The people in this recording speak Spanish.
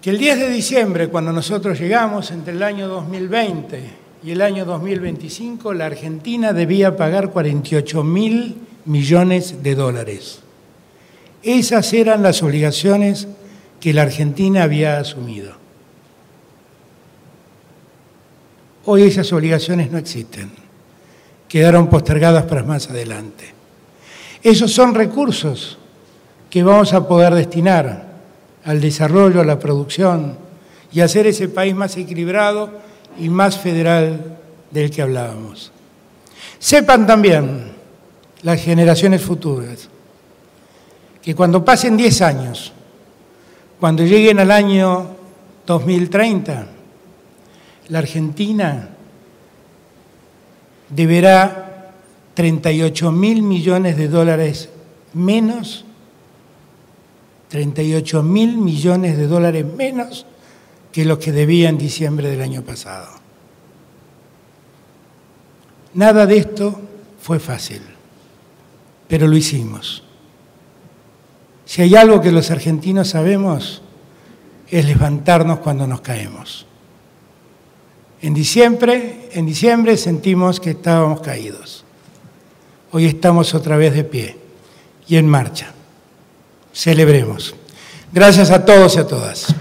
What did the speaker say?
que el 10 de diciembre, cuando nosotros llegamos entre el año 2020 y el año 2025, la Argentina debía pagar 48 mil millones de dólares. Esas eran las obligaciones que la Argentina había asumido. Hoy esas obligaciones no existen, quedaron postergadas para más adelante. Esos son recursos que vamos a poder destinar al desarrollo, a la producción y hacer ese país más equilibrado y más federal del que hablábamos. Sepan también las generaciones futuras que cuando pasen 10 años, cuando lleguen al año 2030, la Argentina deberá 38 mil millones de dólares menos 38 mil millones de dólares menos que los que debía en diciembre del año pasado. Nada de esto fue fácil, pero lo hicimos. Si hay algo que los argentinos sabemos, es levantarnos cuando nos caemos. En diciembre, en diciembre sentimos que estábamos caídos. Hoy estamos otra vez de pie y en marcha celebremos. Gracias a todos y a todas.